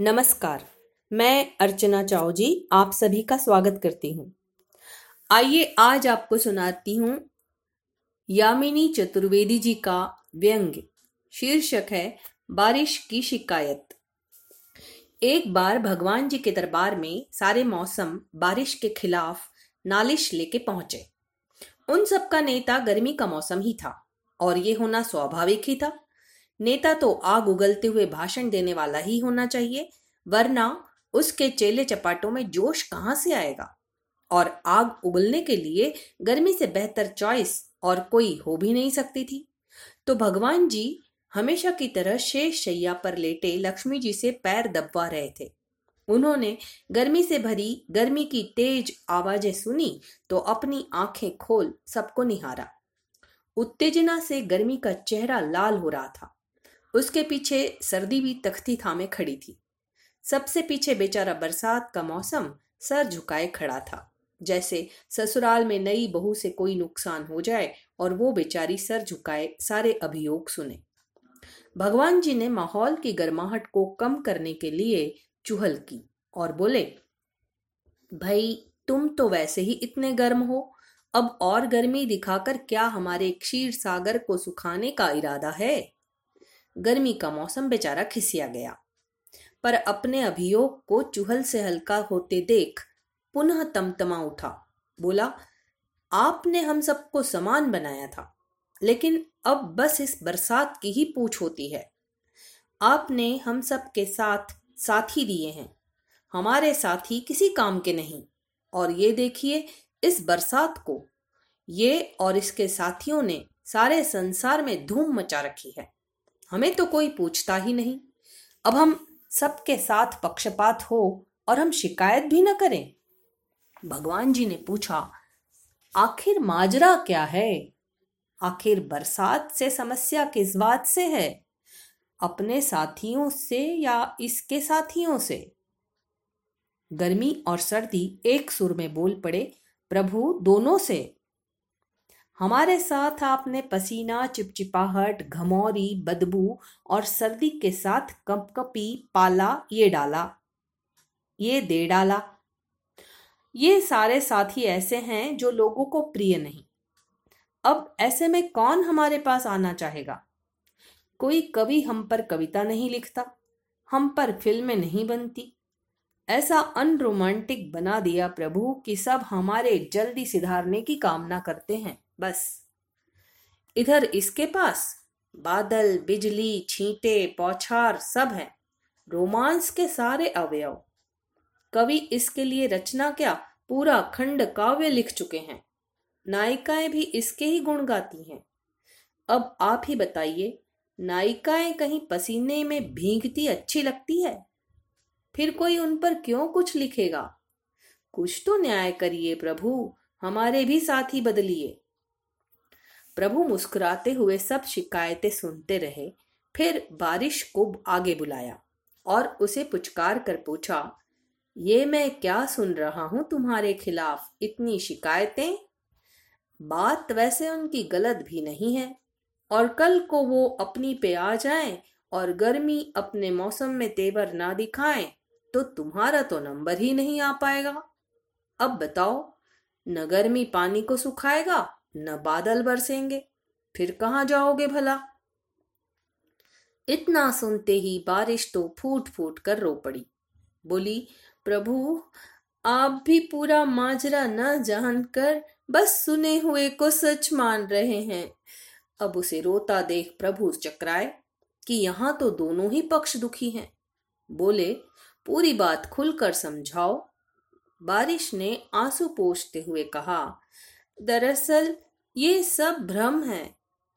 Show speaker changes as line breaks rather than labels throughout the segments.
नमस्कार, मैं अर्चना चाओ जी आप सभी का स्वागत करती हूँ। आइए आज आपको सुनाती हूँ यामिनी चतुर्वेदी जी का व्यंग्य शीर्षक है, बारिश की शिकायत। एक बार भगवान जी के दरबार में सारे मौसम बारिश के खिलाफ नालिश लेके पहुँचे। उन सबका नेता गर्मी का मौसम ही था और ये होना स्वाभाविक ही था। नेता तो आग उगलते हुए भाषण देने वाला ही होना चाहिए, वरना उसके चेले चपाटों में जोश कहाँ से आएगा? और आग उगलने के लिए गर्मी से बेहतर चॉइस और कोई हो भी नहीं सकती थी। तो भगवान जी हमेशा की तरह शेष शैया पर लेटे लक्ष्मी जी से पैर दबवा रहे थे। उन्होंने गर्मी से भरी, गर्मी की तेज आवाज़ें सुनी तो अपनी आँखें खोल सबको निहारा। उत्तेजना से गर्मी का चेहरा लाल हो रहा था। उसके पीछे सर्दी भी तख्ती थामे खड़ी थी। सबसे पीछे बेचारा बरसात का मौसम सर झुकाए खड़ा था। जैसे ससुराल में नई बहू से कोई नुकसान हो जाए और वो बेचारी सर झुकाए सारे अभियोग सुने। भगवान जी ने माहौल की गर्माहट को कम करने के लिए चुहल की और बोले, भाई, तुम तो वैसे ही इतने गर्म हो। अब और गर्मी दिखाकर क्या हमारे क्षीर सागर को सुखाने का इरादा है? गर्मी का मौसम बेचारा खिसिया गया। पर अपने अभियोग को चूहल से हल्का होते देख पुनः तमतमा उठा। बोला, आपने हम सबको समान बनाया था, लेकिन अब बस इस बरसात की ही पूछ होती है। आपने हम सब के साथ साथी दिए हैं, हमारे साथी किसी काम के नहीं। और ये देखिए, इस बरसात को, ये और इसके साथियों ने सारे संसार में धूम मचा रखी है। हमें तो कोई पूछता ही नहीं। अब हम सबके साथ पक्षपात हो और हम शिकायत भी न करें। भगवान जी ने पूछा, आखिर माजरा क्या है? आखिर बरसात से समस्या किस बात से है? अपने साथियों से या इसके साथियों से? गर्मी और सर्दी एक सुर में बोल पड़े, प्रभु दोनों से। हमारे साथ आपने पसीना, चिपचिपाहट, घमौरी, बदबू और सर्दी के साथ कपकपी पाला, ये डाला। ये दे डाला। ये सारे साथी ऐसे हैं जो लोगों को प्रिय नहीं। अब ऐसे में कौन हमारे पास आना चाहेगा? कोई कवि हम पर कविता नहीं लिखता, हम पर फ़िल्में नहीं बनती। ऐसा अनरोमांटिक बना दिया प्रभु कि सब हमारे जल्दी सुधारने की कामना करते हैं। बस। इधर इसके पास बादल, बिजली, छींटे, पौछार सब है। रोमांस के सारे अवयव। कवि इसके लिए रचना क्या पूरा खंड काव्य लिख चुके हैं। नायिकाएँ भी इसके ही गुण गाती हैं। अब आप ही बताइए, नायिकाएँ कहीं पसीने में भीगती अच्छी लगती है? फिर कोई उन पर क्यों कुछ लिखेगा? कुछ तो न्याय करिए प्रभु, हमारे भी साथी बदलिए। प्रभु मुस्कुराते हुए सब शिकायतें सुनते रहे। फिर बारिश को आगे बुलाया और उसे पुचकार कर पूछा, ये मैं क्या सुन रहा हूँ तुम्हारे खिलाफ? इतनी शिकायतें? बात वैसे उनकी गलत भी नहीं है। और कल को वो अपनी पे आ जाएँ और गर्मी अपने मौसम में तेवर ना दिखाएँ तो तुम्हारा तो नंबर ही नहीं आ पाएगा। अब बताओ, न गर्मी पानी को सुखाएगा न बादल बरसेंगे, फिर कहाँ जाओगे भला? इतना सुनते ही बारिश तो फूट फूट कर रो पड़ी। बोली, प्रभु, आप भी पूरा माजरा न जानकर बस सुने हुए को सच मान रहे हैं। अब उसे रोता देख प्रभु चक्राए कि यहाँ तो दोनों ही पक्ष दुखी हैं। बोले, पूरी बात खुलकर समझाओ। बारिश ने आँसू पोषते हुए कहा दरअसल ये सब भ्रम है।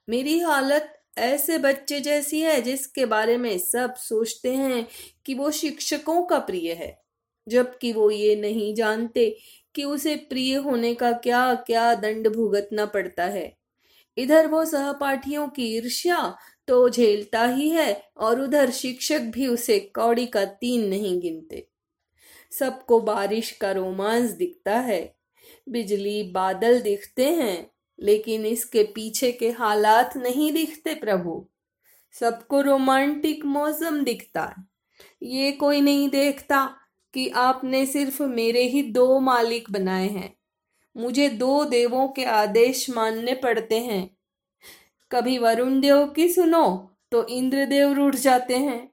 मेरी हालत ऐसे बच्चे जैसी है जिसके बारे में सब सोचते हैं कि वो शिक्षकों का प्रिय है, जबकि वो ये नहीं जानते कि उसे प्रिय होने का क्या क्या दंड भुगतना पड़ता है। इधर वो सहपाठियों की ईर्ष्या तो झेलता ही है और उधर शिक्षक भी उसे कौड़ी का तीन नहीं गिनते। सबको बारिश का रोमांस दिखता है। बिजली बादल दिखते हैं, लेकिन इसके पीछे के हालात नहीं दिखते प्रभु। सबको रोमांटिक मौसम दिखता है। ये कोई नहीं देखता कि आपने सिर्फ़ मेरे ही दो मालिक बनाए हैं। मुझे दो देवों के आदेश मानने पड़ते हैं। कभी वरुण देव की सुनो तो इंद्रदेव रूठ जाते हैं।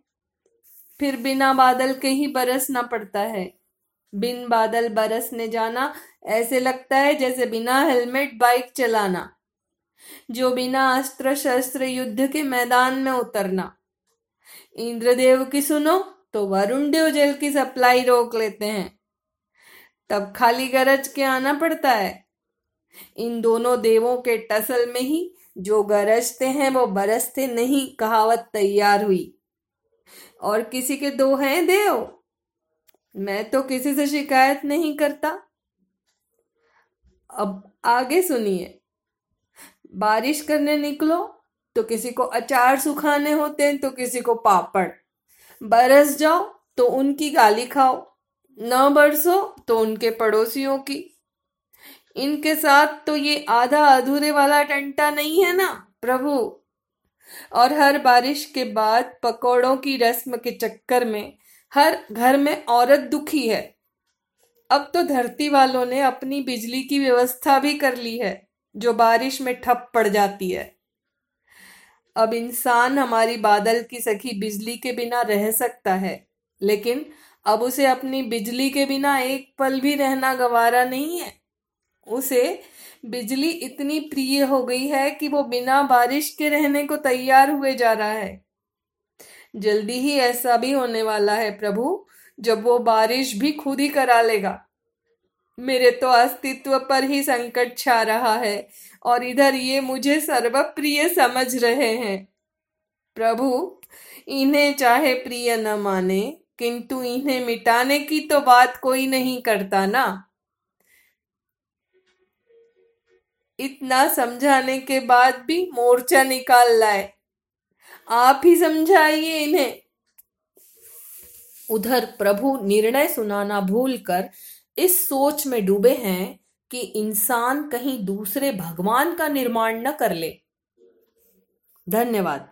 फिर बिना बादल के ही बरसना पड़ता है। बिन बादल बरसने जाना। ऐसे लगता है जैसे बिना हेलमेट बाइक चलाना, जो बिना अस्त्र शस्त्र युद्ध के मैदान में उतरना। इंद्रदेव की सुनो तो वरुण देव जल की सप्लाई रोक लेते हैं। तब खाली गरज के आना पड़ता है। इन दोनों देवों के टसल में ही जो गरजते हैं, वो बरसते नहीं, कहावत तैयार हुई। और किसी के दो हैं देव? मैं तो किसी से शिकायत नहीं करता। अब आगे सुनिए। बारिश करने निकलो तो किसी को अचार सुखाने होते हैं तो किसी को पापड़। बरस जाओ तो उनकी गाली खाओ। न बरसो तो उनके पड़ोसियों की। इनके साथ तो ये आधा अधूरे वाला टंटा नहीं है ना, प्रभु? और हर बारिश के बाद पकौड़ों की रस्म के चक्कर में हर घर में औरत दुखी है। अब तो धरती वालों ने अपनी बिजली की व्यवस्था भी कर ली है, जो बारिश में ठप पड़ जाती है। अब इंसान हमारी बादल की सखी बिजली के बिना रह सकता है, लेकिन अब उसे अपनी बिजली के बिना एक पल भी रहना गवारा नहीं है। उसे बिजली इतनी प्रिय हो गई है कि वो बिना बारिश के रहने को तैयार हुए जा रहा है। जल्दी ही ऐसा भी होने वाला है प्रभु, जब वो बारिश भी खुद ही करा लेगा। मेरे तो अस्तित्व पर ही संकट छा रहा है, और इधर ये मुझे सर्वप्रिय समझ रहे हैं। प्रभु, इन्हें चाहे प्रिय न माने, किंतु इन्हें मिटाने की तो बात कोई नहीं करता ना। इतना समझाने के बाद भी मोर्चा निकाल लाए। आप ही समझाइए इन्हें। उधर प्रभु निर्णय सुनाना भूलकर इस सोच में डूबे हैं कि इंसान कहीं दूसरे भगवान का निर्माण न कर ले। धन्यवाद।